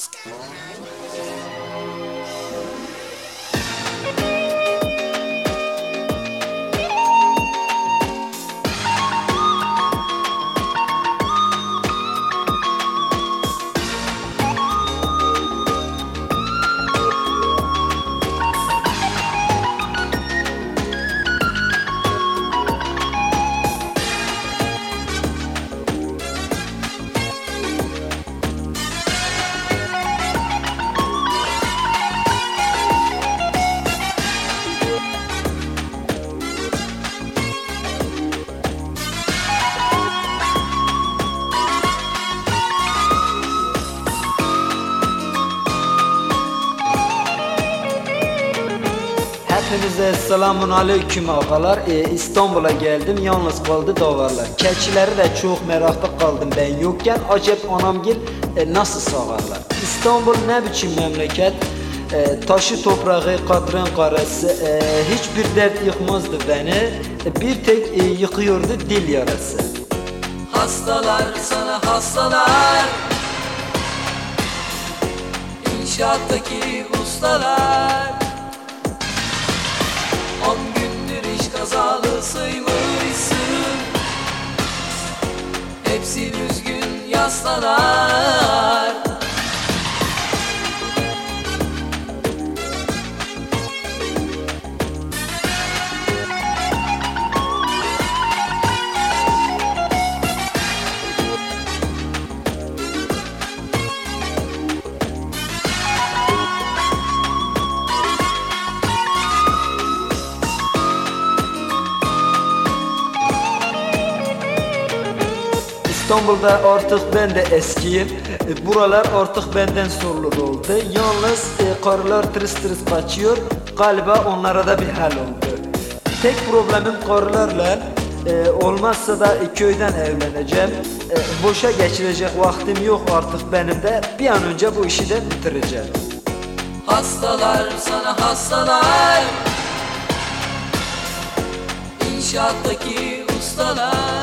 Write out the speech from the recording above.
scared. Hepinize selamun aleyküm ağalar. Ee, İstanbul'a geldim, yalnız kaldı davarlar. Keçileri de çok meraklı kaldım ben yokken. Acep anamgil e, nasıl sağarlar? İstanbul ne biçim memleket? E, taşı toprağı, katran karası e, hiçbir dert yıkmazdı beni. E, bir tek e, yıkıyordu dil yarası. Hastalar sana hastalar İnşaattaki ustalar hastalar İstanbul'da artık ben de eskiyim. E, Buralar artık benden sorulur oldu. Yalnız e, karılar tırıs tırıs kaçıyor. Galiba onlara da bir hal oldu. Tek problemim karılarla. E, olmazsa da e, köyden evleneceğim. E, boşa geçirecek vaktim yok artık benim de. Bir an önce bu işi de bitireceğim. Hastalar sana hastalar İnşaattaki ustalar